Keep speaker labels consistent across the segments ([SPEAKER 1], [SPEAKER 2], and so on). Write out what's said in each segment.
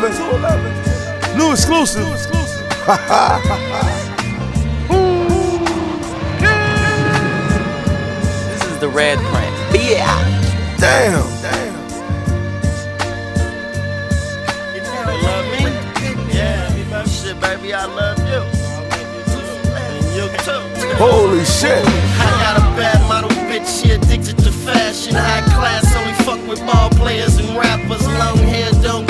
[SPEAKER 1] 211. New exclusive.
[SPEAKER 2] This is the red print. Yeah.
[SPEAKER 1] Damn.
[SPEAKER 3] You love me? Yeah. Shit, baby, I love you. And you too.
[SPEAKER 1] Holy shit.
[SPEAKER 3] I got a bad model bitch, she addicted to fashion. High class, only fuck with ball players and rappers. Long hair, don't care. Coke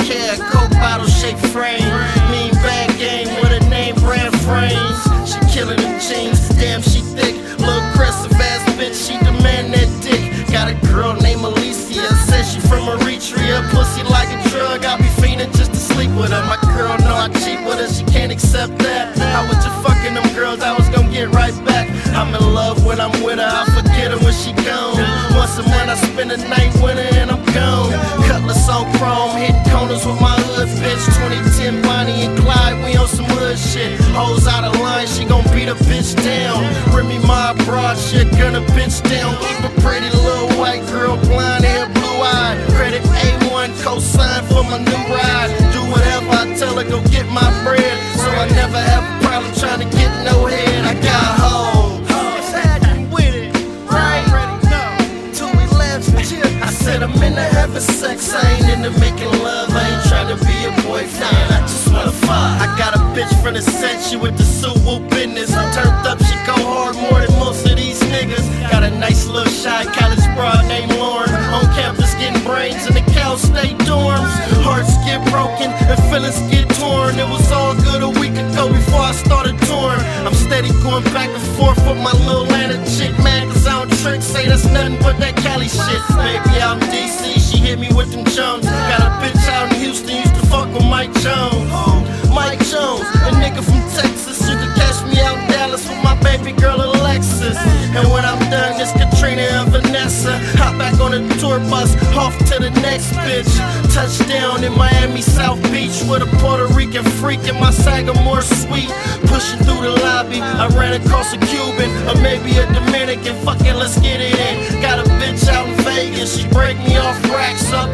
[SPEAKER 3] shaped frame. Mean bad game with a name brand frames. She killing them jeans, damn, she thick. Little aggressive ass bitch, she demand that dick. Got a girl named Alicia, says she from Eritrea. Pussy like a drug, I be fiending just to sleep with her. My girl know I cheat with her, she can't accept that. I was just fucking them girls, I was gonna get right back. I'm in love when I'm with her, I forget her when she gone. Once a month I spend a night a bitch down. Remy my broad shit, gun a bitch down. Keep a pretty little white girl, blonde hair, blue eye. Credit A1, cosign for my new ride. Do whatever I tell her, go get my bread. So I never have a problem trying to get no head. I got it, right? I said I'm into having sex. I ain't into making set. She with the Suwu business. I'm Turned up, she go hard more than most of these niggas. Got a nice little shy college broad named Lauren. On campus getting brains in the Cal State dorms. Hearts get broken and feelings get torn. It was all good a week ago before I started touring. I'm steady going back and forth with my little Atlanta chick, man. Cause I don't trick, say that's nothing but that Cali shit. Baby, in DC, she hit me with them Jones. Got a bitch out in Houston, used to fuck with Mike Jones. Off to the next bitch. Touchdown in Miami South Beach with a Puerto Rican freak in my Sagamore suite. Pushing through the lobby, I ran across a Cuban or maybe a Dominican. Fuck it, let's get it in. Got a bitch out in Vegas, she break me off racks up